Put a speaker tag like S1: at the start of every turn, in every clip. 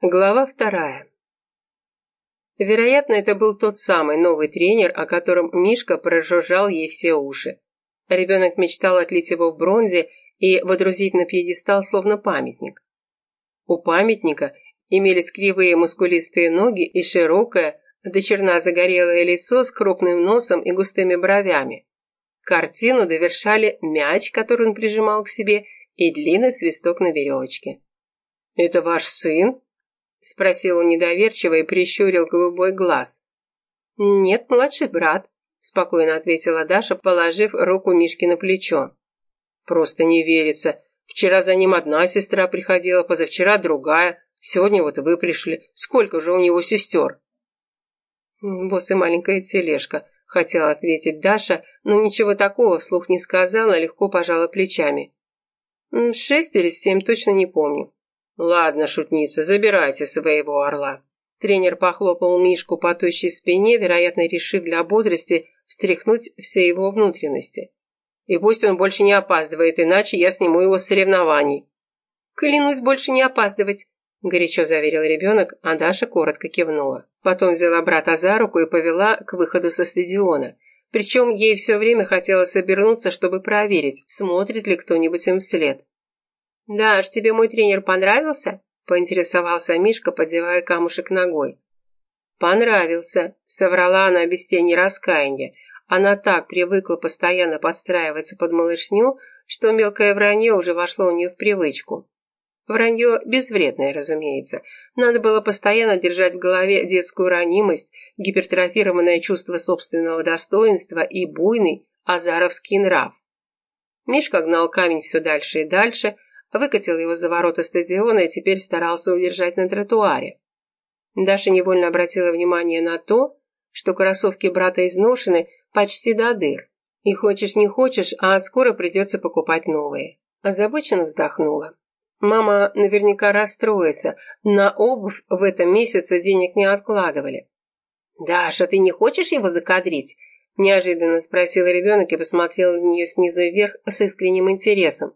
S1: Глава вторая. Вероятно, это был тот самый новый тренер, о котором Мишка прожужжал ей все уши. Ребенок мечтал отлить его в бронзе и водрузить на пьедестал словно памятник. У памятника имелись кривые мускулистые ноги и широкое, до черна загорелое лицо с крупным носом и густыми бровями. Картину довершали мяч, который он прижимал к себе, и длинный свисток на веревочке. «Это ваш сын?» – спросил он недоверчиво и прищурил голубой глаз. «Нет, младший брат», – спокойно ответила Даша, положив руку Мишке на плечо. «Просто не верится. Вчера за ним одна сестра приходила, позавчера другая. Сегодня вот вы пришли. Сколько же у него сестер?» «Босс и маленькая тележка», – хотела ответить Даша, но ничего такого вслух не сказала, легко пожала плечами. «Шесть или семь, точно не помню». «Ладно, шутница, забирайте своего орла». Тренер похлопал Мишку по тощей спине, вероятно, решив для бодрости встряхнуть все его внутренности. «И пусть он больше не опаздывает, иначе я сниму его с соревнований». «Клянусь больше не опаздывать», – горячо заверил ребенок, а Даша коротко кивнула. Потом взяла брата за руку и повела к выходу со стадиона. Причем ей все время хотелось обернуться, чтобы проверить, смотрит ли кто-нибудь им вслед. «Даш, тебе мой тренер понравился?» – поинтересовался Мишка, подевая камушек ногой. «Понравился», – соврала она без тени раскаяния. Она так привыкла постоянно подстраиваться под малышню, что мелкое вранье уже вошло у нее в привычку. Вранье безвредное, разумеется. Надо было постоянно держать в голове детскую ранимость, гипертрофированное чувство собственного достоинства и буйный азаровский нрав. Мишка гнал камень все дальше и дальше – выкатил его за ворота стадиона и теперь старался удержать на тротуаре. Даша невольно обратила внимание на то, что кроссовки брата изношены почти до дыр. И хочешь не хочешь, а скоро придется покупать новые. Озабоченно вздохнула. Мама наверняка расстроится. На обувь в этом месяце денег не откладывали. «Даша, ты не хочешь его закадрить?» Неожиданно спросил ребенок и посмотрел на нее снизу вверх с искренним интересом.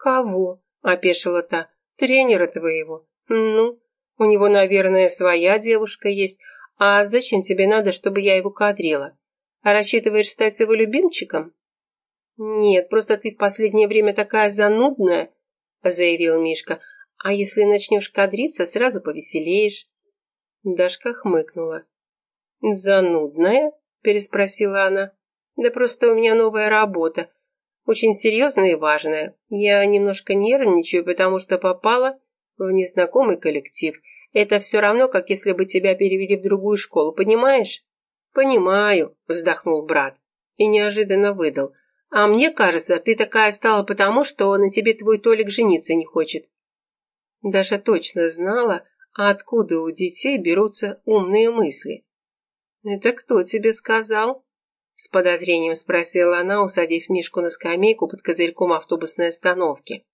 S1: «Кого?» – опешила та. «Тренера твоего. Ну, у него, наверное, своя девушка есть. А зачем тебе надо, чтобы я его кадрила? А рассчитываешь стать его любимчиком?» «Нет, просто ты в последнее время такая занудная», – заявил Мишка. «А если начнешь кадриться, сразу повеселеешь». Дашка хмыкнула. «Занудная?» – переспросила она. «Да просто у меня новая работа очень серьезная и важная. Я немножко нервничаю, потому что попала в незнакомый коллектив. Это все равно, как если бы тебя перевели в другую школу, понимаешь? Понимаю, вздохнул брат и неожиданно выдал. А мне кажется, ты такая стала потому, что на тебе твой Толик жениться не хочет. Даша точно знала, откуда у детей берутся умные мысли. «Это кто тебе сказал?» С подозрением спросила она, усадив Мишку на скамейку под козырьком автобусной остановки.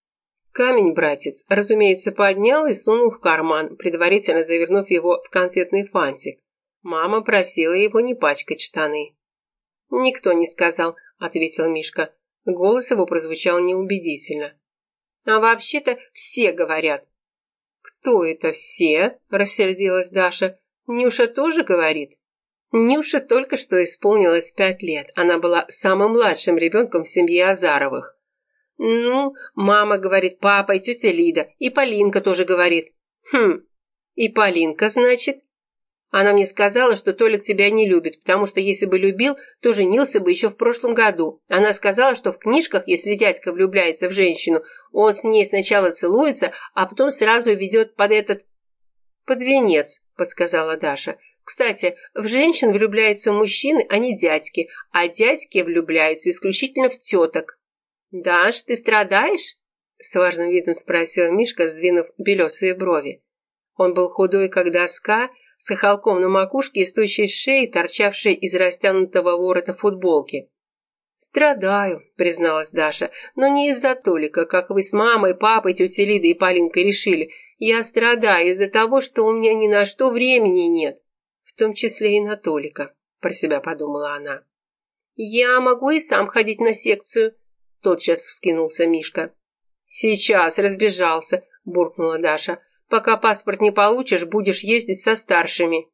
S1: Камень братец, разумеется, поднял и сунул в карман, предварительно завернув его в конфетный фантик. Мама просила его не пачкать штаны. «Никто не сказал», — ответил Мишка. Голос его прозвучал неубедительно. «А вообще-то все говорят». «Кто это все?» – рассердилась Даша. «Нюша тоже говорит?» Нюше только что исполнилось пять лет. Она была самым младшим ребенком в семье Азаровых. Ну, мама говорит, папа и тетя Лида, и Полинка тоже говорит. Хм, и Полинка, значит? Она мне сказала, что Толик тебя не любит, потому что если бы любил, то женился бы еще в прошлом году. Она сказала, что в книжках, если дядька влюбляется в женщину, он с ней сначала целуется, а потом сразу ведет под этот... «Под венец», — подсказала Даша. Кстати, в женщин влюбляются мужчины, а не дядьки, а дядьки влюбляются исключительно в теток. «Даш, ты страдаешь?» – с важным видом спросил Мишка, сдвинув белесые брови. Он был худой, как доска, с хохолком на макушке и стоящей шеей, торчавшей из растянутого ворота футболки. «Страдаю», — призналась Даша, — «но не из-за Толика, как вы с мамой, папой, тетей Лидой и Полинкой решили. Я страдаю из-за того, что у меня ни на что времени нет в том числе и на Толика, про себя подумала она. «Я могу и сам ходить на секцию», – тотчас вскинулся Мишка. «Сейчас разбежался», – буркнула Даша. Пока паспорт не получишь, будешь ездить со старшими».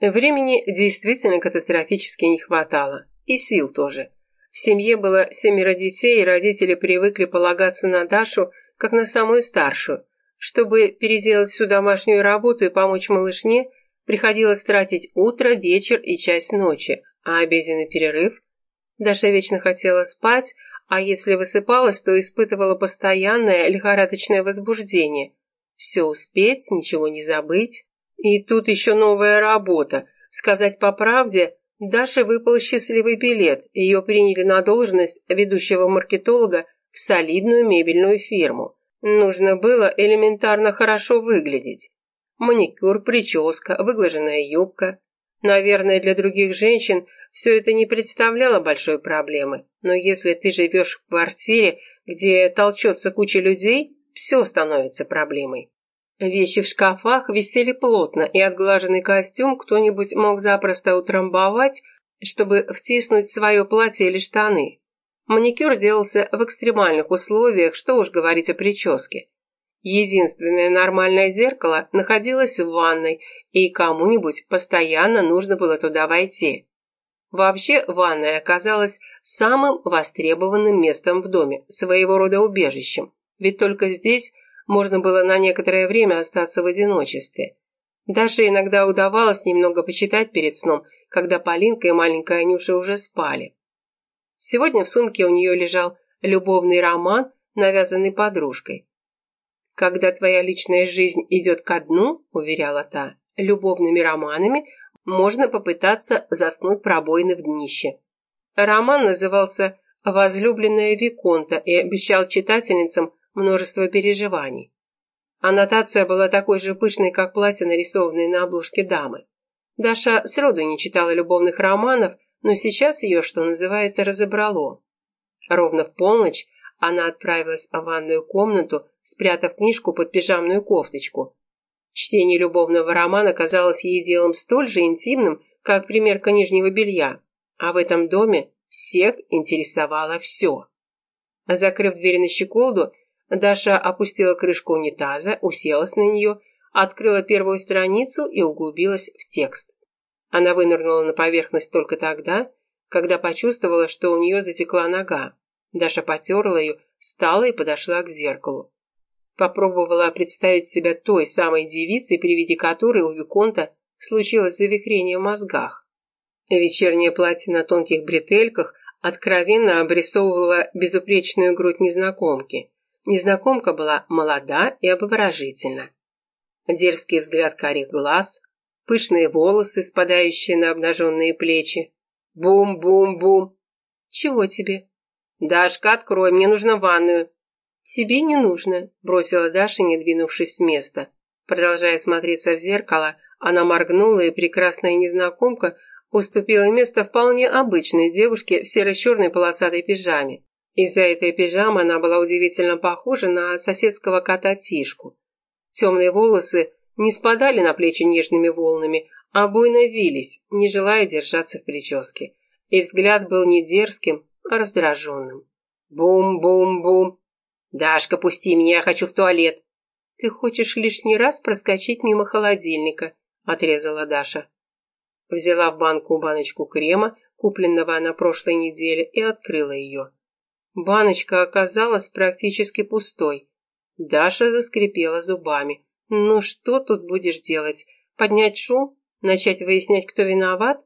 S1: Времени действительно катастрофически не хватало. И сил тоже. В семье было семеро детей, и родители привыкли полагаться на Дашу, как на самую старшую. Чтобы переделать всю домашнюю работу и помочь малышне, приходилось тратить утро, вечер и часть ночи, а обеденный перерыв? Даша вечно хотела спать, а если высыпалась, то испытывала постоянное лихорадочное возбуждение. Все успеть, ничего не забыть. И тут еще новая работа. Сказать по правде, Даше выпал счастливый билет. Ее приняли на должность ведущего маркетолога в солидную мебельную фирму. Нужно было элементарно хорошо выглядеть. Маникюр, прическа, выглаженная юбка. Наверное, для других женщин все это не представляло большой проблемы. Но если ты живешь в квартире, где толчется куча людей, все становится проблемой. Вещи в шкафах висели плотно, и отглаженный костюм кто-нибудь мог запросто утрамбовать, чтобы втиснуть свое платье или штаны. Маникюр делался в экстремальных условиях, что уж говорить о прическе. Единственное нормальное зеркало находилось в ванной, и кому-нибудь постоянно нужно было туда войти. Вообще, ванная оказалась самым востребованным местом в доме, своего рода убежищем, ведь только здесь можно было на некоторое время остаться в одиночестве. Даже иногда удавалось немного почитать перед сном, когда Полинка и маленькая Нюша уже спали. Сегодня в сумке у нее лежал любовный роман, навязанный подружкой. «Когда твоя личная жизнь идет ко дну», – уверяла та, – «любовными романами можно попытаться заткнуть пробоины в днище». Роман назывался «Возлюбленная Виконта» и обещал читательницам множество переживаний. Аннотация была такой же пышной, как платье, нарисованное на обложке дамы. Даша сроду не читала любовных романов, но сейчас ее, что называется, разобрало. Ровно в полночь она отправилась в ванную комнату, спрятав книжку под пижамную кофточку. Чтение любовного романа казалось ей делом столь же интимным, как примерка нижнего белья, а в этом доме всех интересовало все. Закрыв дверь на щеколду, Даша опустила крышку унитаза, уселась на нее, открыла первую страницу и углубилась в текст. Она вынырнула на поверхность только тогда, когда почувствовала, что у нее затекла нога. Даша потерла ее, встала и подошла к зеркалу. Попробовала представить себя той самой девицей, при виде которой у Виконта случилось завихрение в мозгах. Вечернее платье на тонких бретельках откровенно обрисовывало безупречную грудь незнакомки. Незнакомка была молода и обворожительна. Дерзкий взгляд карих глаз, пышные волосы, спадающие на обнаженные плечи. Бум-бум-бум. Чего тебе? Дашка, открой, мне нужно ванную. Тебе не нужно, бросила Даша, не двинувшись с места. Продолжая смотреться в зеркало, она моргнула, и прекрасная незнакомка уступила место вполне обычной девушке в серо-черной полосатой пижаме. Из-за этой пижамы она была удивительно похожа на соседского кота Тишку. Темные волосы не спадали на плечи нежными волнами, а буйно вились, не желая держаться в прическе. И взгляд был не дерзким, а раздраженным. Бум-бум-бум. «Дашка, пусти меня, я хочу в туалет!» «Ты хочешь лишний раз проскочить мимо холодильника», — отрезала Даша. Взяла в банку баночку крема, купленного на прошлой неделе, и открыла ее. Баночка оказалась практически пустой. Даша заскрипела зубами. «Ну что тут будешь делать? Поднять шум? Начать выяснять, кто виноват?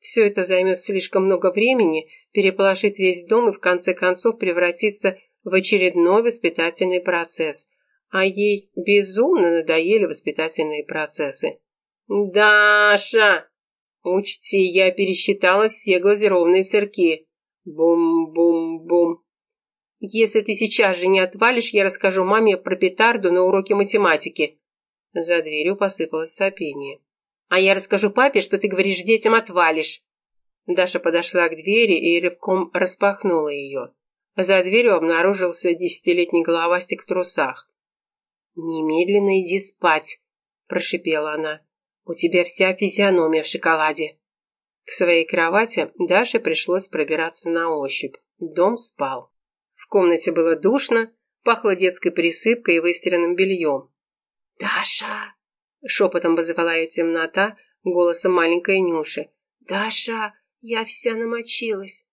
S1: Все это займет слишком много времени, переполошит весь дом и в конце концов превратится в очередной воспитательный процесс. А ей безумно надоели воспитательные процессы. «Даша! Учти, я пересчитала все глазированные сырки. Бум-бум-бум!» «Если ты сейчас же не отвалишь, я расскажу маме про петарду на уроке математики». За дверью посыпалось сопение. «А я расскажу папе, что ты говоришь детям отвалишь». Даша подошла к двери и рывком распахнула ее. За дверью обнаружился десятилетний головастик в трусах. «Немедленно иди спать», – прошипела она. «У тебя вся физиономия в шоколаде». К своей кровати Даше пришлось пробираться на ощупь. Дом спал. В комнате было душно, пахло детской присыпкой и выстиранным бельем. «Даша!» — шепотом вызывала ее темнота голосом маленькой Нюши. «Даша, я вся намочилась».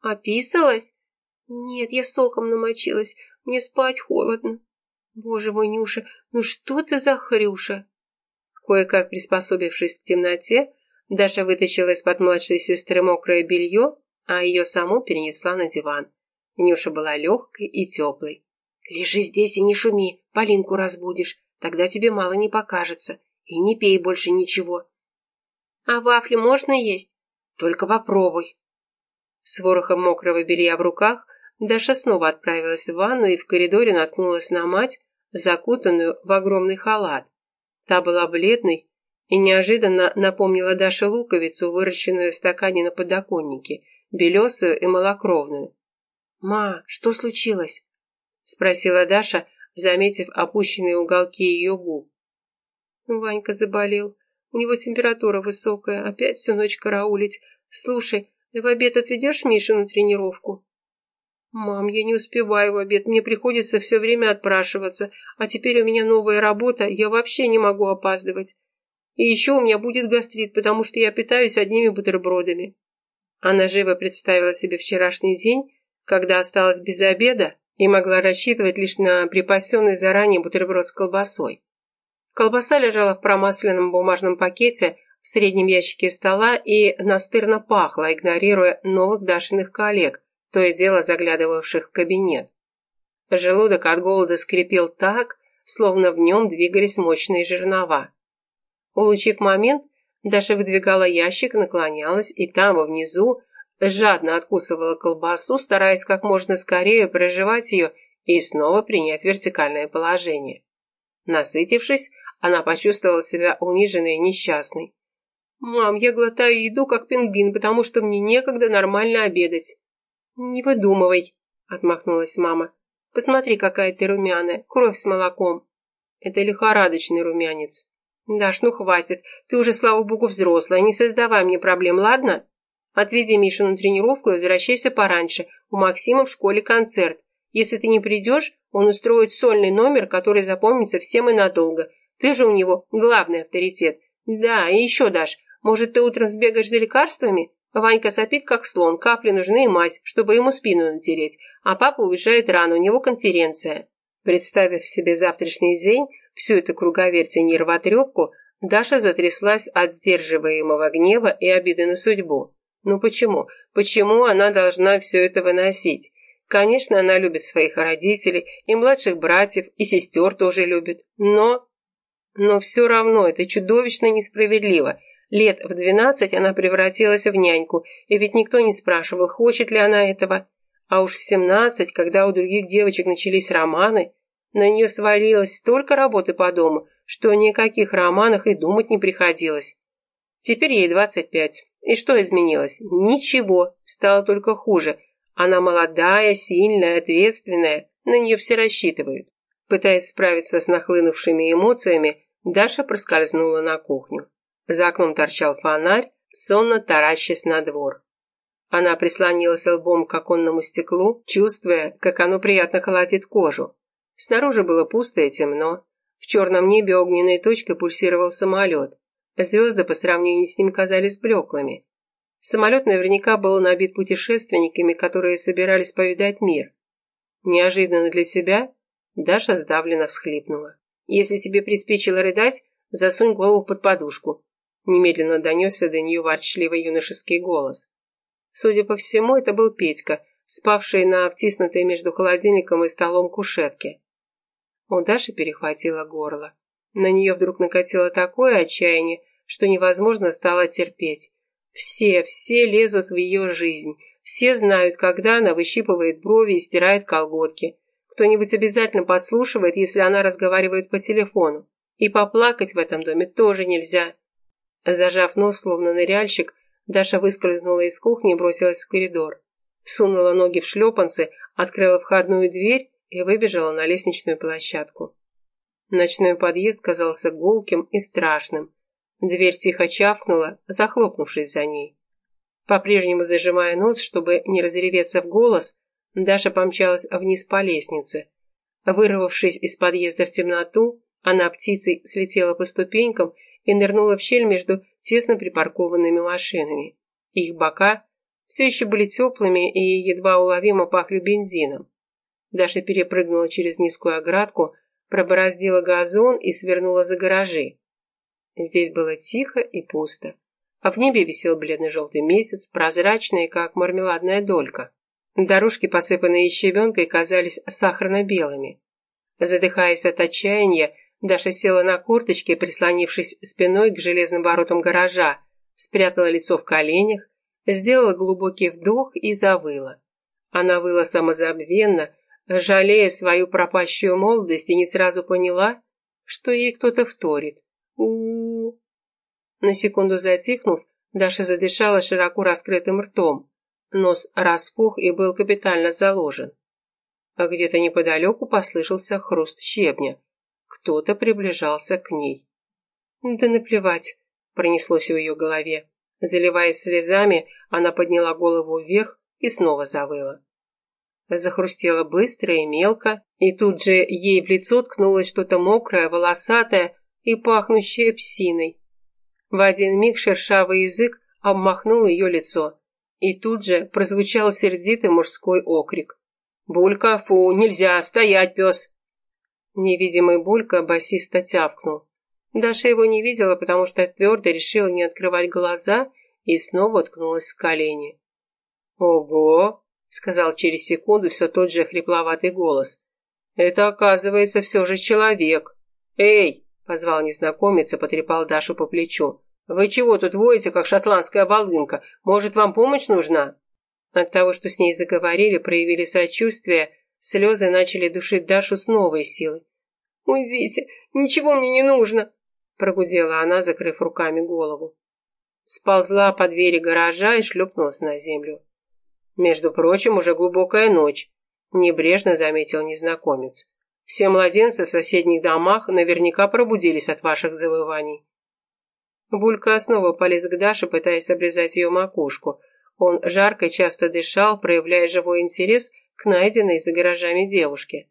S1: «Описалась?» «Нет, я соком намочилась. Мне спать холодно». «Боже мой, Нюша, ну что ты за хрюша?» Кое-как приспособившись к темноте, Даша вытащила из-под младшей сестры мокрое белье, а ее саму перенесла на диван. Нюша была легкой и теплой. «Лежи здесь и не шуми, Полинку разбудишь, тогда тебе мало не покажется. И не пей больше ничего». «А вафли можно есть?» «Только попробуй». С ворохом мокрого белья в руках Даша снова отправилась в ванну и в коридоре наткнулась на мать, закутанную в огромный халат. Та была бледной и неожиданно напомнила Даше луковицу, выращенную в стакане на подоконнике, белесую и малокровную. «Ма, что случилось?» – спросила Даша, заметив опущенные уголки ее губ. Ванька заболел. У него температура высокая, опять всю ночь караулить. Слушай, в обед отведешь Мишу на тренировку? «Мам, я не успеваю в обед, мне приходится все время отпрашиваться, а теперь у меня новая работа, я вообще не могу опаздывать. И еще у меня будет гастрит, потому что я питаюсь одними бутербродами». Она живо представила себе вчерашний день, когда осталась без обеда и могла рассчитывать лишь на припасенный заранее бутерброд с колбасой. Колбаса лежала в промасленном бумажном пакете в среднем ящике стола и настырно пахла, игнорируя новых Дашиных коллег – то и дело заглядывавших в кабинет. Желудок от голода скрипел так, словно в нем двигались мощные жернова. Улучив момент, Даша выдвигала ящик, наклонялась и там, внизу, жадно откусывала колбасу, стараясь как можно скорее проживать ее и снова принять вертикальное положение. Насытившись, она почувствовала себя униженной и несчастной. «Мам, я глотаю еду, как пингвин, потому что мне некогда нормально обедать». «Не выдумывай», — отмахнулась мама. «Посмотри, какая ты румяная, кровь с молоком». «Это лихорадочный румянец». «Даш, ну хватит, ты уже, слава богу, взрослая, не создавай мне проблем, ладно? Отведи Мишу на тренировку и возвращайся пораньше, у Максима в школе концерт. Если ты не придешь, он устроит сольный номер, который запомнится всем и надолго. Ты же у него главный авторитет. Да, и еще, Даш, может, ты утром сбегаешь за лекарствами? Ванька сопит, как слон, капли нужны и мазь, чтобы ему спину натереть, а папа уезжает рано, у него конференция. Представив себе завтрашний день, всю эту круговерть и нервотрепку, Даша затряслась от сдерживаемого гнева и обиды на судьбу. Ну почему? Почему она должна все это выносить? Конечно, она любит своих родителей, и младших братьев, и сестер тоже любит. Но... Но все равно это чудовищно несправедливо – Лет в двенадцать она превратилась в няньку, и ведь никто не спрашивал, хочет ли она этого. А уж в семнадцать, когда у других девочек начались романы, на нее свалилось столько работы по дому, что ни о каких романах и думать не приходилось. Теперь ей двадцать пять. И что изменилось? Ничего, стало только хуже. Она молодая, сильная, ответственная, на нее все рассчитывают. Пытаясь справиться с нахлынувшими эмоциями, Даша проскользнула на кухню. За окном торчал фонарь, сонно таращась на двор. Она прислонилась лбом к оконному стеклу, чувствуя, как оно приятно холодит кожу. Снаружи было пусто и темно. В черном небе огненной точкой пульсировал самолет. Звезды по сравнению с ним казались блеклыми. Самолет наверняка был набит путешественниками, которые собирались повидать мир. Неожиданно для себя Даша сдавленно всхлипнула. «Если тебе приспичило рыдать, засунь голову под подушку. Немедленно донесся до нее ворчливый юношеский голос. Судя по всему, это был Петька, спавший на втиснутой между холодильником и столом кушетке. У Даши перехватило горло. На нее вдруг накатило такое отчаяние, что невозможно стало терпеть. Все, все лезут в ее жизнь. Все знают, когда она выщипывает брови и стирает колготки. Кто-нибудь обязательно подслушивает, если она разговаривает по телефону. И поплакать в этом доме тоже нельзя. Зажав нос, словно ныряльщик, Даша выскользнула из кухни и бросилась в коридор. Сунула ноги в шлепанцы, открыла входную дверь и выбежала на лестничную площадку. Ночной подъезд казался гулким и страшным. Дверь тихо чавкнула, захлопнувшись за ней. По-прежнему зажимая нос, чтобы не разреветься в голос, Даша помчалась вниз по лестнице. Вырвавшись из подъезда в темноту, Она птицей слетела по ступенькам и нырнула в щель между тесно припаркованными машинами. Их бока все еще были теплыми и едва уловимо пахли бензином. Даша перепрыгнула через низкую оградку, пробороздила газон и свернула за гаражи. Здесь было тихо и пусто, а в небе висел бледно-желтый месяц, прозрачный, как мармеладная долька. Дорожки, посыпанные щебенкой, казались сахарно-белыми. Задыхаясь от отчаяния, Даша села на корточки, прислонившись спиной к железным воротам гаража, спрятала лицо в коленях, сделала глубокий вдох и завыла. Она выла самозабвенно, жалея свою пропащую молодость и не сразу поняла, что ей кто-то вторит. у у, -у. На секунду затихнув, Даша задышала широко раскрытым ртом. Нос распух и был капитально заложен. А где-то неподалеку послышался хруст щебня. Кто-то приближался к ней. «Да наплевать», — пронеслось в ее голове. Заливаясь слезами, она подняла голову вверх и снова завыла. Захрустело быстро и мелко, и тут же ей в лицо ткнулось что-то мокрое, волосатое и пахнущее псиной. В один миг шершавый язык обмахнул ее лицо, и тут же прозвучал сердитый мужской окрик. «Булька, фу, нельзя, стоять, пес!» Невидимый Булька басисто тявкнул. Даша его не видела, потому что твердо решила не открывать глаза и снова уткнулась в колени. «Ого!» — сказал через секунду все тот же хрипловатый голос. «Это, оказывается, все же человек. Эй!» — позвал незнакомец и потрепал Дашу по плечу. «Вы чего тут воете, как шотландская волынка? Может, вам помощь нужна?» От того, что с ней заговорили, проявили сочувствие, слезы начали душить Дашу с новой силой. «Уйдите, ничего мне не нужно!» прогудела она, закрыв руками голову. Сползла по двери гаража и шлепнулась на землю. «Между прочим, уже глубокая ночь», – небрежно заметил незнакомец. «Все младенцы в соседних домах наверняка пробудились от ваших завываний». Булька снова полез к Даше, пытаясь обрезать ее макушку. Он жарко часто дышал, проявляя живой интерес к найденной за гаражами девушке.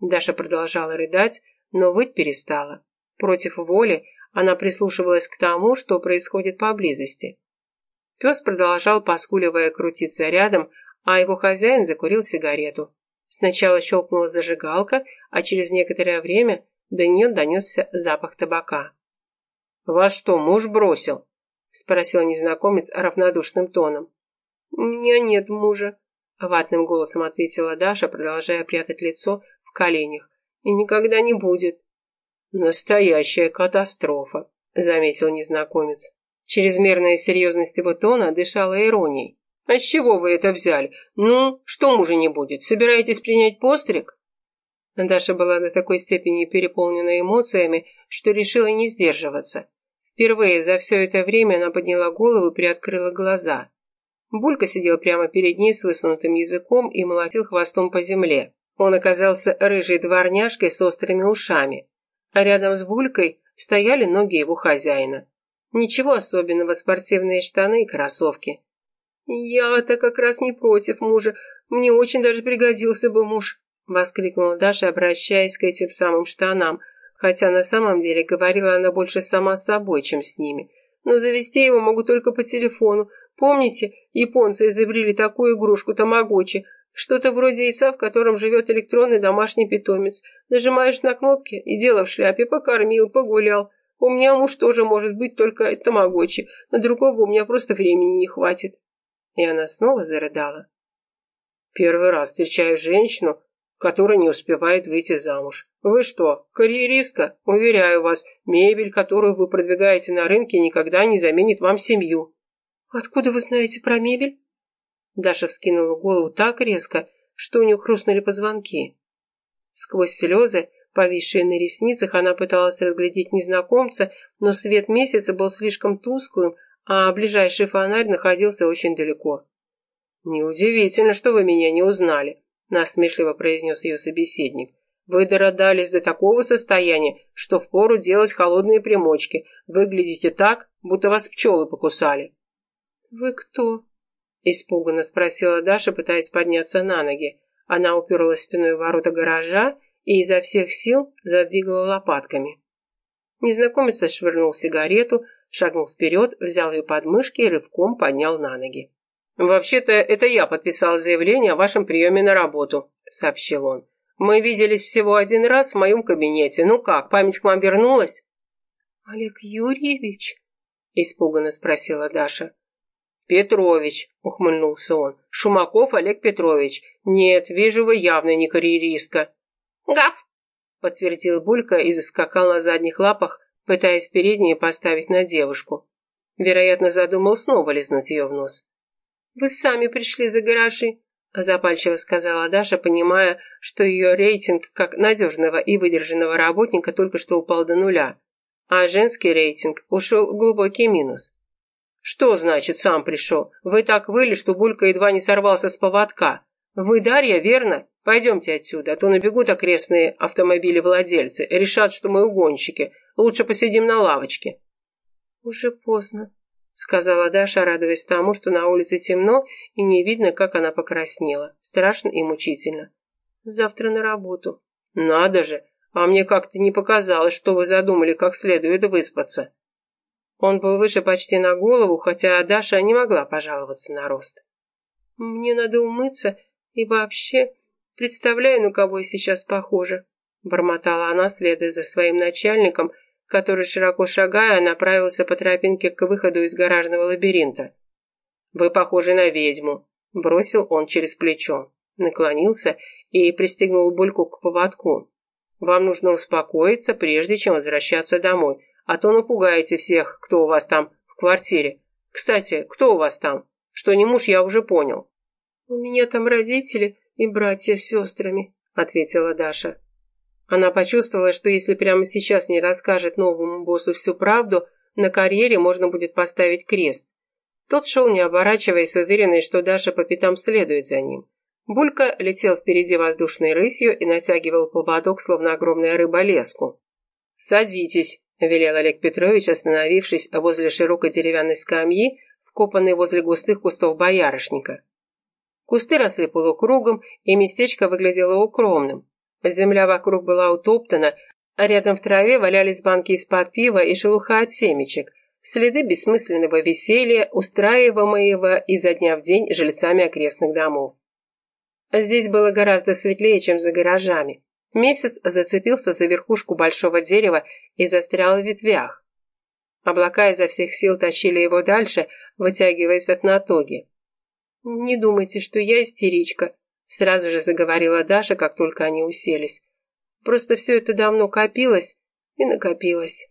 S1: Даша продолжала рыдать, но выть перестала. Против воли она прислушивалась к тому, что происходит поблизости. Пес продолжал, поскуливая, крутиться рядом, а его хозяин закурил сигарету. Сначала щелкнула зажигалка, а через некоторое время до нее донесся запах табака. «Вас что, муж бросил?» – спросил незнакомец равнодушным тоном. «У меня нет мужа», – ватным голосом ответила Даша, продолжая прятать лицо в коленях. «И никогда не будет». «Настоящая катастрофа», — заметил незнакомец. Чрезмерная серьезность его тона дышала иронией. «А с чего вы это взяли? Ну, что мужа не будет? Собираетесь принять постриг?» Даша была до такой степени переполнена эмоциями, что решила не сдерживаться. Впервые за все это время она подняла голову и приоткрыла глаза. Булька сидел прямо перед ней с высунутым языком и молотил хвостом по земле. Он оказался рыжей дворняжкой с острыми ушами а рядом с Булькой стояли ноги его хозяина. Ничего особенного, спортивные штаны и кроссовки. «Я-то как раз не против мужа, мне очень даже пригодился бы муж», воскликнула Даша, обращаясь к этим самым штанам, хотя на самом деле говорила она больше сама с собой, чем с ними. «Но завести его могу только по телефону. Помните, японцы изобрели такую игрушку тамагочи, что-то вроде яйца, в котором живет электронный домашний питомец. Нажимаешь на кнопки, и дело в шляпе. Покормил, погулял. У меня муж тоже может быть только тамагочи. На другого у меня просто времени не хватит. И она снова зарыдала. Первый раз встречаю женщину, которая не успевает выйти замуж. Вы что, карьеристка? Уверяю вас, мебель, которую вы продвигаете на рынке, никогда не заменит вам семью. Откуда вы знаете про мебель? Даша вскинула голову так резко, что у нее хрустнули позвонки. Сквозь слезы, повисшие на ресницах, она пыталась разглядеть незнакомца, но свет месяца был слишком тусклым, а ближайший фонарь находился очень далеко. «Неудивительно, что вы меня не узнали», – насмешливо произнес ее собеседник. «Вы дородались до такого состояния, что впору делать холодные примочки. Выглядите так, будто вас пчелы покусали». «Вы кто?» Испуганно спросила Даша, пытаясь подняться на ноги. Она уперлась спиной в ворота гаража и изо всех сил задвигала лопатками. Незнакомец отшвырнул сигарету, шагнул вперед, взял ее под мышки и рывком поднял на ноги. «Вообще-то это я подписал заявление о вашем приеме на работу», — сообщил он. «Мы виделись всего один раз в моем кабинете. Ну как, память к вам вернулась?»
S2: «Олег Юрьевич?»
S1: — испуганно спросила Даша. «Петрович», — ухмыльнулся он. «Шумаков Олег Петрович. Нет, вижу, вы явно не карьеристка».
S2: «Гав!»
S1: — подтвердил Булька и заскакал на задних лапах, пытаясь передние поставить на девушку. Вероятно, задумал снова лизнуть ее в нос.
S2: «Вы сами пришли за гаражи», – запальчиво сказала Даша, понимая, что ее рейтинг как надежного и выдержанного работника только что упал до нуля, а женский рейтинг ушел в глубокий минус.
S1: «Что значит сам пришел? Вы так выли, что Булька едва не сорвался с поводка. Вы Дарья, верно? Пойдемте отсюда, а то набегут окрестные автомобили владельцы, решат, что мы угонщики. Лучше посидим на лавочке».
S2: «Уже поздно»,
S1: сказала Даша, радуясь тому, что на улице темно и не видно, как она покраснела. Страшно и мучительно.
S2: Завтра на работу.
S1: Надо же, а мне как-то не показалось, что вы задумали как следует выспаться. Он был выше почти на голову, хотя Даша не могла пожаловаться на рост.
S2: Мне надо умыться и вообще... Представляю, на кого я сейчас похожа.
S1: Бормотала она, следуя за своим начальником, который, широко шагая, направился по тропинке к выходу из гаражного лабиринта. «Вы похожи на ведьму», – бросил он через плечо, наклонился и пристегнул Бульку к поводку. «Вам нужно успокоиться, прежде чем возвращаться домой, а то напугаете всех, кто у вас там в квартире. Кстати, кто у вас там? Что не муж, я уже понял».
S2: «У меня там родители и братья с сестрами», – ответила Даша.
S1: Она почувствовала, что если прямо сейчас не расскажет новому боссу всю правду, на карьере можно будет поставить крест. Тот шел, не оборачиваясь, уверенный, что Даша по пятам следует за ним. Булька летел впереди воздушной рысью и натягивал поводок, словно огромная рыба, леску. «Садитесь», – велел Олег Петрович, остановившись возле широкой деревянной скамьи, вкопанной возле густых кустов боярышника. Кусты росли полукругом, и местечко выглядело укромным. Земля вокруг была утоптана, а рядом в траве валялись банки из-под пива и шелуха от семечек, следы бессмысленного веселья, устраиваемого изо дня в день жильцами окрестных домов. Здесь было гораздо светлее, чем за гаражами. Месяц зацепился за верхушку большого дерева и застрял в ветвях. Облака изо всех сил тащили его дальше, вытягиваясь от натоги.
S2: «Не думайте, что я истеричка»,
S1: Сразу же заговорила Даша, как только они уселись. Просто все это давно копилось и накопилось.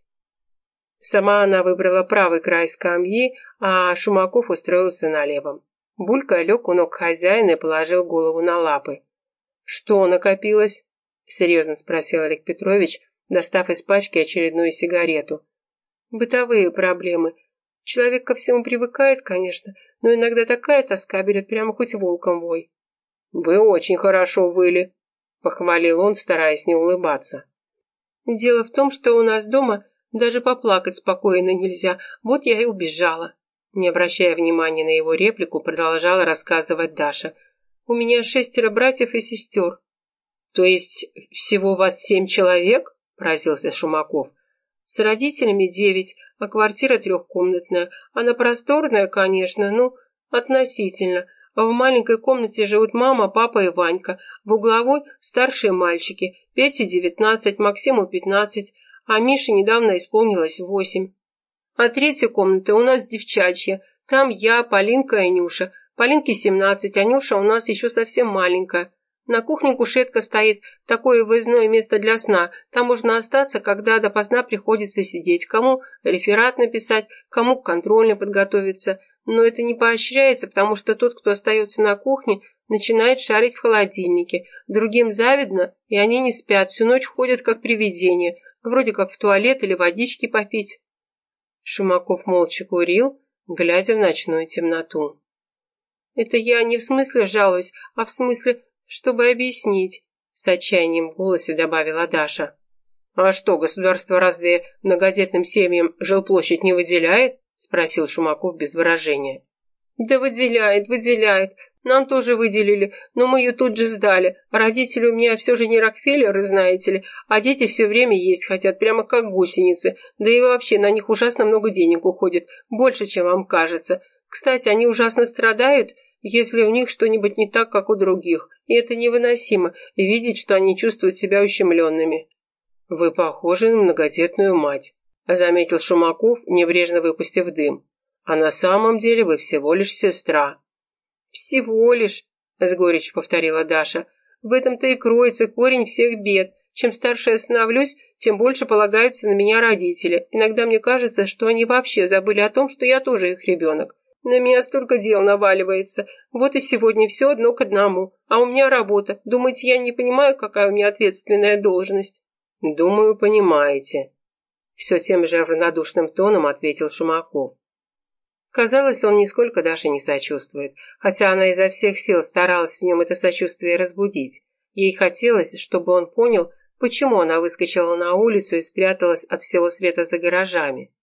S1: Сама она выбрала правый край скамьи, а Шумаков устроился на левом. Булька лег у ног хозяина и положил голову на лапы. «Что накопилось?» – серьезно спросил Олег Петрович, достав из пачки очередную сигарету.
S2: «Бытовые проблемы. Человек ко всему привыкает, конечно, но иногда такая тоска берет прямо хоть волком вой».
S1: «Вы очень хорошо выли», — похвалил он, стараясь не улыбаться.
S2: «Дело в том, что у нас дома даже поплакать спокойно нельзя, вот я и убежала».
S1: Не обращая внимания на его реплику, продолжала рассказывать Даша.
S2: «У меня шестеро братьев и сестер».
S1: «То есть всего вас семь человек?» – поразился Шумаков.
S2: «С родителями девять, а квартира трехкомнатная. Она просторная, конечно, ну, относительно. В маленькой комнате живут мама, папа и Ванька. В угловой старшие мальчики. Пете девятнадцать, Максиму пятнадцать, а Мише недавно исполнилось восемь. А третья комната у нас девчачья. Там я, Полинка и Нюша. Полинке семнадцать, а Нюша у нас еще совсем маленькая. На кухне кушетка стоит, такое выездное место для сна. Там можно остаться, когда допоздна приходится сидеть. Кому реферат написать, кому к контрольной подготовиться – но это не поощряется, потому что тот, кто остается на кухне, начинает шарить в холодильнике. Другим завидно, и они не спят, всю ночь ходят как привидения, вроде как в туалет или водички попить. Шумаков молча курил, глядя в ночную темноту. «Это я не в смысле жалуюсь, а в смысле, чтобы объяснить», с отчаянием в голосе добавила Даша. «А что, государство разве многодетным семьям жилплощадь не выделяет?» – спросил Шумаков без выражения. «Да выделяет, выделяет. Нам тоже выделили, но мы ее тут же сдали. Родители у меня все же не Рокфеллеры, знаете ли, а дети все время есть хотят, прямо как гусеницы. Да и вообще на них ужасно много денег уходит, больше, чем вам кажется. Кстати, они ужасно страдают, если у них что-нибудь не так, как у других. И это невыносимо, видеть, что они чувствуют себя ущемленными.
S1: «Вы похожи на многодетную мать», – заметил Шумаков, небрежно выпустив дым. «А на самом деле вы всего лишь сестра».
S2: «Всего лишь», — с горечью повторила Даша. «В этом-то и кроется корень всех бед. Чем старше я становлюсь, тем больше полагаются на меня родители. Иногда мне кажется, что они вообще забыли о том, что я тоже их ребенок. На меня столько дел наваливается. Вот и сегодня все одно к одному. А у меня работа. Думаете, я не понимаю, какая у меня ответственная должность?»
S1: «Думаю, понимаете», — все тем же равнодушным тоном ответил Шумаков. Казалось, он нисколько Даше не сочувствует, хотя она изо всех сил старалась в нем это сочувствие разбудить. Ей хотелось, чтобы он понял, почему она выскочила на улицу и спряталась от всего света за гаражами.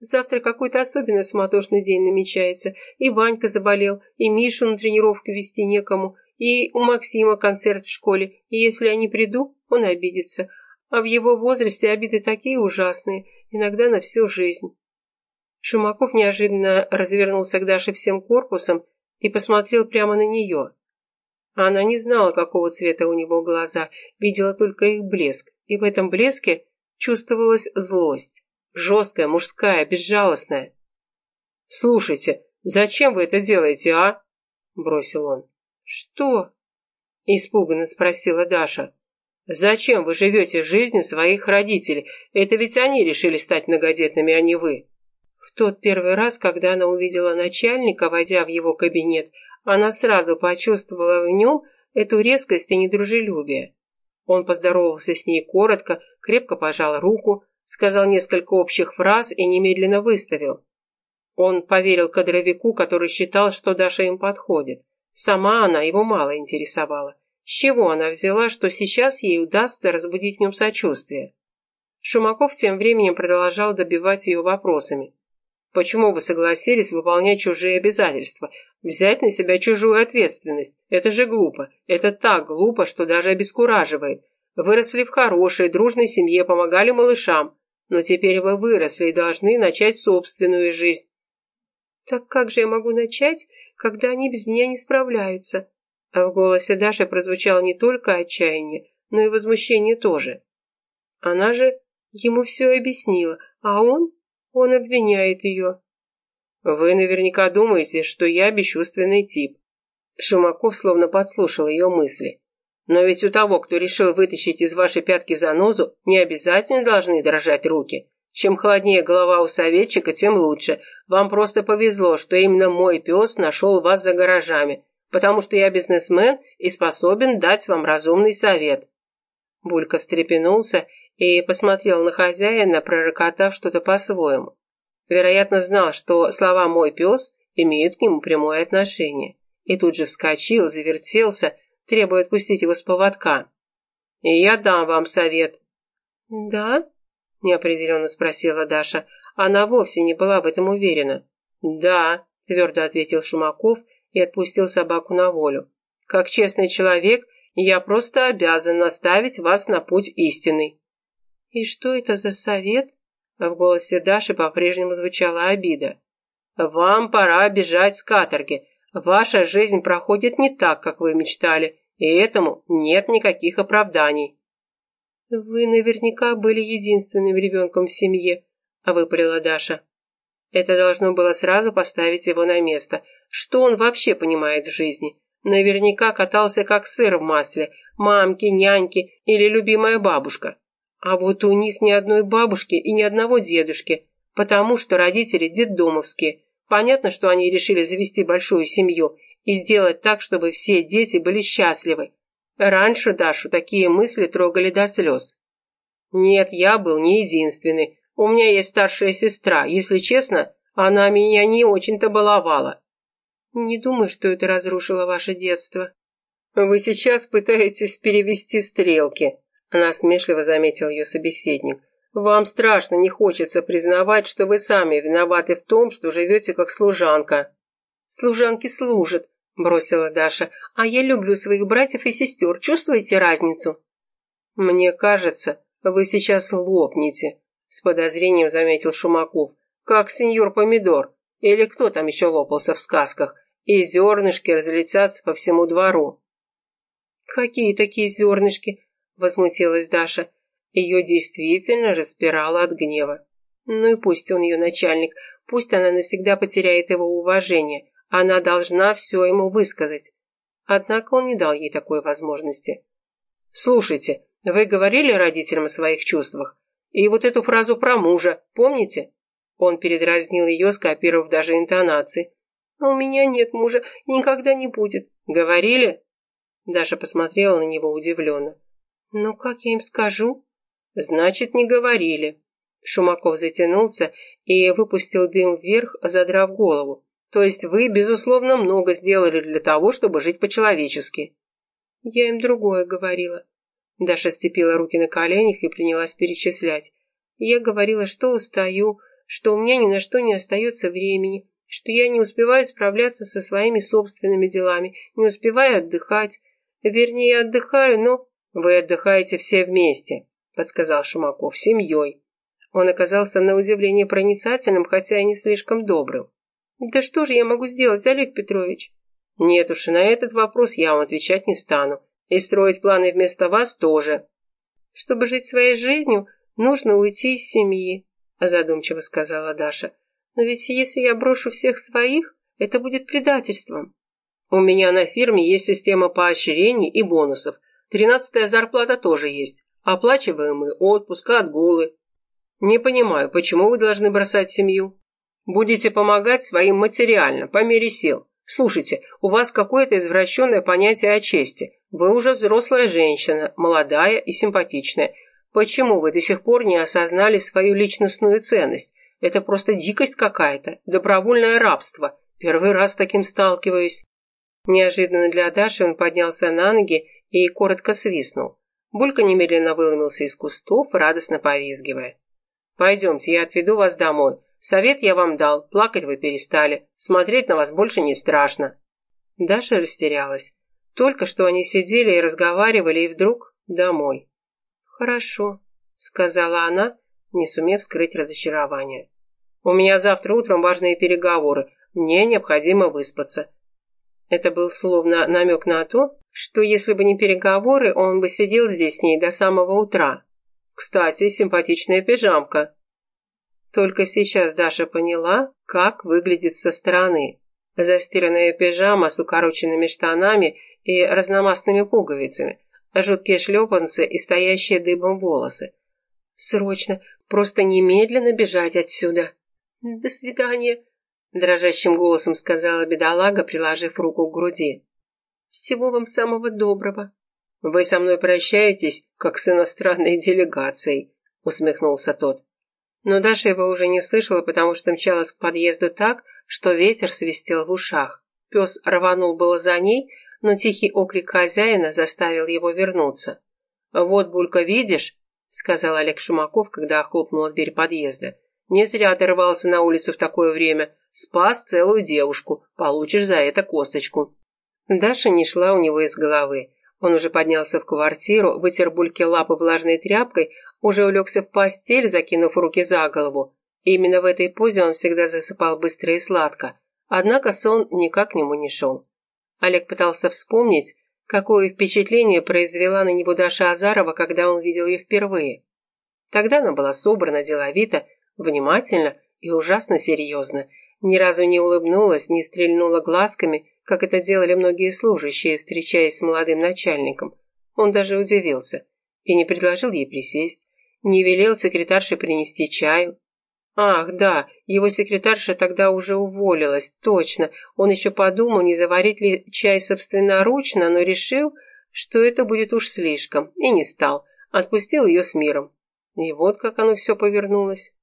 S2: Завтра какой-то особенно суматошный день намечается. И Ванька заболел, и Мишу на тренировку вести некому, и у Максима концерт в школе, и если я не приду, он обидится. А в его возрасте обиды такие ужасные, иногда на всю жизнь. Шумаков неожиданно развернулся к Даше всем корпусом и посмотрел прямо на нее. Она не знала, какого цвета у него глаза, видела только их блеск, и в этом блеске чувствовалась злость. Жесткая, мужская, безжалостная.
S1: «Слушайте, зачем вы это делаете, а?» – бросил он.
S2: «Что?»
S1: – испуганно спросила Даша. «Зачем вы живете жизнью своих родителей? Это ведь они решили стать многодетными, а не вы».
S2: В тот первый раз, когда она увидела начальника, войдя в его кабинет, она сразу почувствовала в нем эту резкость и недружелюбие. Он поздоровался с ней коротко, крепко пожал руку, сказал несколько общих фраз и немедленно выставил. Он поверил кадровику, который считал, что Даша им подходит. Сама она его мало интересовала. С чего она взяла, что сейчас ей удастся разбудить в нем сочувствие? Шумаков тем временем продолжал добивать ее вопросами.
S1: Почему вы согласились выполнять чужие обязательства? Взять на себя чужую ответственность? Это же глупо. Это так глупо, что даже обескураживает. Выросли в хорошей, дружной семье, помогали малышам. Но теперь вы выросли и должны начать собственную жизнь.
S2: Так как же я могу начать, когда они без меня не справляются? А в голосе Даши прозвучало не только отчаяние, но и возмущение тоже. Она же ему все объяснила, а он он обвиняет ее.
S1: Вы наверняка думаете, что я бесчувственный тип. Шумаков словно подслушал ее мысли. Но ведь у того, кто решил вытащить из вашей пятки занозу, не обязательно должны дрожать руки. Чем холоднее голова у советчика, тем лучше. Вам просто повезло, что именно мой пес нашел вас за гаражами, потому что я бизнесмен и способен дать вам разумный совет». Булька встрепенулся и посмотрел на хозяина, пророкотав что-то по-своему. Вероятно, знал, что слова «мой пес» имеют к нему прямое отношение. И тут же вскочил, завертелся, требуя отпустить его с поводка. «И я дам вам совет».
S2: «Да?»
S1: – неопределенно спросила Даша. Она вовсе не была в этом уверена. «Да», – твердо ответил Шумаков и отпустил собаку на волю. «Как честный человек, я просто обязан наставить вас на путь истинный».
S2: «И что это за совет?»
S1: В голосе Даши по-прежнему звучала обида. «Вам пора бежать с каторги. Ваша жизнь проходит не так, как вы мечтали, и этому нет никаких оправданий».
S2: «Вы наверняка были единственным ребенком в семье», – выпалила Даша.
S1: Это должно было сразу поставить его на место. Что он вообще понимает в жизни? Наверняка катался как сыр в масле. Мамки, няньки или любимая бабушка. А вот у них ни одной бабушки и ни одного дедушки, потому что родители детдомовские. Понятно, что они решили завести большую семью и сделать так, чтобы все дети были счастливы. Раньше Дашу такие мысли трогали до слез. Нет, я был не единственный. У меня есть старшая сестра. Если честно, она меня не очень-то баловала.
S2: Не думаю, что это разрушило ваше детство.
S1: Вы сейчас пытаетесь перевести стрелки, Насмешливо заметил ее собеседник. «Вам страшно не хочется признавать, что вы сами виноваты в том, что живете как служанка».
S2: Служанки служат. бросила Даша. «А я люблю своих братьев и сестер. Чувствуете разницу?»
S1: «Мне кажется, вы сейчас лопнете», – с подозрением заметил Шумаков. «Как сеньор Помидор. Или кто там еще лопался в сказках. И зернышки разлетятся по всему двору».
S2: «Какие такие зернышки?» – возмутилась Даша. Ее действительно распирало от гнева. Ну и пусть он ее начальник, пусть она навсегда потеряет его уважение. Она должна все ему высказать. Однако он не дал ей такой возможности.
S1: «Слушайте, вы говорили родителям о своих чувствах? И вот эту фразу про мужа, помните?» Он передразнил ее, скопировав даже интонации.
S2: «У меня нет мужа, никогда не будет».
S1: «Говорили?»
S2: Даша посмотрела на него удивленно. «Ну, как я им скажу?»
S1: «Значит, не говорили». Шумаков затянулся и выпустил дым вверх, задрав голову. То есть вы, безусловно, много сделали для того, чтобы жить по-человечески.
S2: Я им другое говорила. Даша сцепила руки на коленях и принялась перечислять. Я говорила, что устаю, что у меня ни на что не остается времени, что я не успеваю справляться со своими собственными делами, не успеваю отдыхать. Вернее, отдыхаю, но...
S1: Вы отдыхаете все вместе, подсказал Шумаков, семьей. Он оказался на удивление проницательным, хотя и не слишком добрым.
S2: «Да что же я могу сделать, Олег Петрович?»
S1: «Нет уж, на этот вопрос я вам отвечать не стану. И строить планы вместо вас тоже».
S2: «Чтобы жить своей жизнью, нужно уйти из семьи», задумчиво сказала Даша. «Но ведь если я брошу всех своих, это будет предательством».
S1: «У меня на фирме есть система поощрений и бонусов. Тринадцатая зарплата тоже есть. Оплачиваемый отпуск, отгулы. Не понимаю, почему вы должны бросать семью?» Будете помогать своим материально, по мере сил. Слушайте, у вас какое-то извращенное понятие о чести. Вы уже взрослая женщина, молодая и симпатичная. Почему вы до сих пор не осознали свою личностную ценность? Это просто дикость какая-то, добровольное рабство. Первый раз с таким сталкиваюсь. Неожиданно для Даши он поднялся на ноги и коротко свистнул. Булька немедленно выломился из кустов, радостно повизгивая. «Пойдемте, я отведу вас домой. Совет я вам дал, плакать вы перестали. Смотреть на вас больше не страшно». Даша растерялась. Только что они сидели и разговаривали, и вдруг домой.
S2: «Хорошо», — сказала она, не сумев скрыть разочарование.
S1: «У меня завтра утром важные переговоры. Мне необходимо выспаться». Это был словно намек на то, что если бы не переговоры, он бы сидел здесь с ней до самого утра. Кстати, симпатичная пижамка. Только сейчас Даша поняла, как выглядит со стороны. Застиранная пижама с укороченными штанами и разномастными пуговицами, жуткие шлепанцы и стоящие дыбом волосы.
S2: «Срочно, просто немедленно бежать отсюда!» «До свидания!» – дрожащим голосом сказала бедолага, приложив руку к груди. «Всего вам самого доброго!»
S1: «Вы со мной прощаетесь, как с иностранной делегацией», – усмехнулся тот. Но Даша его уже не слышала, потому что мчалась к подъезду так, что ветер свистел в ушах. Пес рванул было за ней, но тихий окрик хозяина заставил его вернуться. «Вот, Булька, видишь?» — сказал Олег Шумаков, когда охлопнула дверь подъезда. «Не зря ты рвался на улицу в такое время. Спас целую девушку. Получишь за это косточку». Даша не шла у него из головы. Он уже поднялся в квартиру, вытер Бульке лапы влажной тряпкой, уже улегся в постель, закинув руки за голову. именно в этой позе он всегда засыпал быстро и сладко. Однако сон никак к нему не шел. Олег пытался вспомнить, какое впечатление произвела на него Даша Азарова, когда он видел ее впервые. Тогда она была собрана, деловита, внимательна и ужасно серьезна. Ни разу не улыбнулась, не стрельнула глазками, как это делали многие служащие, встречаясь с молодым начальником. Он даже удивился и не предложил ей присесть, не велел секретарше принести чаю. Ах, да, его секретарша тогда уже уволилась, точно. Он еще подумал, не заварить ли чай собственноручно, но решил, что это будет уж слишком, и не стал. Отпустил ее с миром. И вот как оно все повернулось.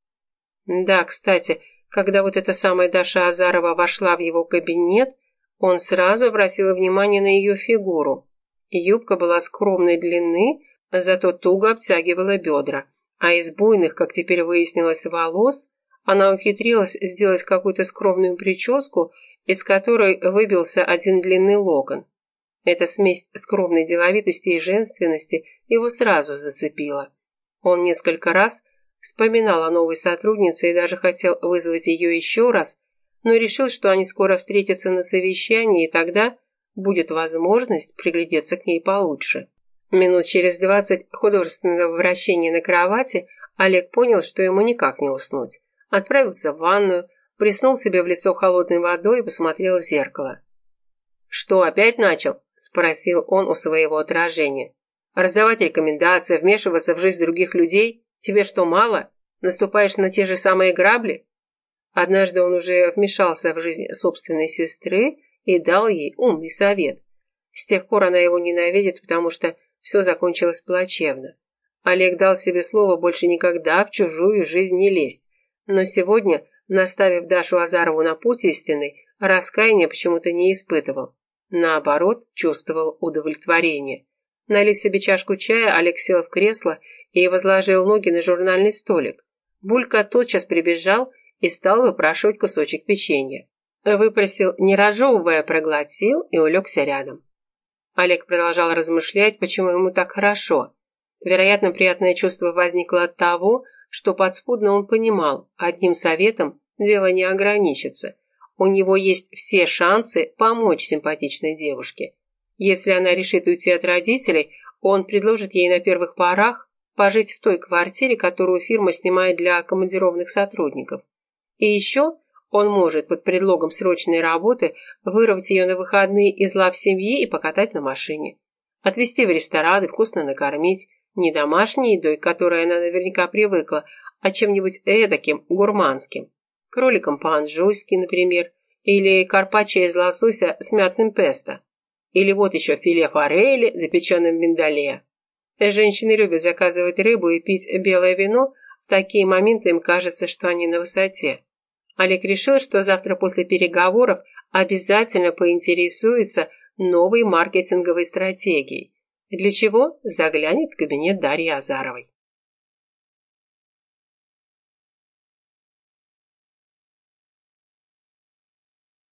S1: Да, кстати, когда вот эта самая Даша Азарова вошла в его кабинет, он сразу обратил внимание на ее фигуру. Юбка была скромной длины, зато туго обтягивала бедра, а из буйных, как теперь выяснилось, волос она ухитрилась сделать какую-то скромную прическу из которой выбился один длинный локон. Эта смесь скромной деловитости и женственности его сразу зацепила. Он несколько раз вспоминал о новой сотруднице и даже хотел вызвать ее еще раз, но решил, что они скоро встретятся на совещании, и тогда будет возможность приглядеться к ней получше. Минут через двадцать художественного вращения на кровати Олег понял, что ему никак не уснуть. Отправился в ванную, приснул себе в лицо холодной водой и посмотрел в зеркало. «Что, опять начал?» – спросил он у своего отражения. «Раздавать рекомендации, вмешиваться в жизнь других людей? Тебе что, мало? Наступаешь на те же самые грабли?» Однажды он уже вмешался в жизнь собственной сестры и дал ей умный совет. С тех пор она его ненавидит, потому что все закончилось плачевно. Олег дал себе слово больше никогда в чужую жизнь не лезть. Но сегодня, наставив Дашу Азарову на путь истинный, раскаяния почему-то не испытывал. Наоборот, чувствовал удовлетворение. Налив себе чашку чая, Олег сел в кресло и возложил ноги на журнальный столик. Булька тотчас прибежал и стал выпрашивать кусочек печенья. Выпросил, не разжевывая, проглотил и улегся рядом. Олег продолжал размышлять, почему ему так хорошо. Вероятно, приятное чувство возникло от того, что подспудно он понимал, одним советом дело не ограничится. У него есть все шансы помочь симпатичной девушке. Если она решит уйти от родителей, он предложит ей на первых порах пожить в той квартире, которую фирма снимает для командированных сотрудников. И еще он может под предлогом срочной работы вырвать ее на выходные из лав семьи и покатать на машине. Отвезти в ресторан и вкусно накормить. Не домашней едой, к которой она наверняка привыкла, а чем-нибудь эдаким, гурманским. Кроликом по-анжуйски, например, или карпаччо из лосося с мятным песто. Или вот еще филе форели, запеченным в миндале. Женщины любят заказывать рыбу и пить белое вино, в такие моменты им кажется, что они на высоте. Олег решил, что завтра после переговоров обязательно поинтересуется новой маркетинговой стратегией. Для чего заглянет в кабинет Дарьи Азаровой.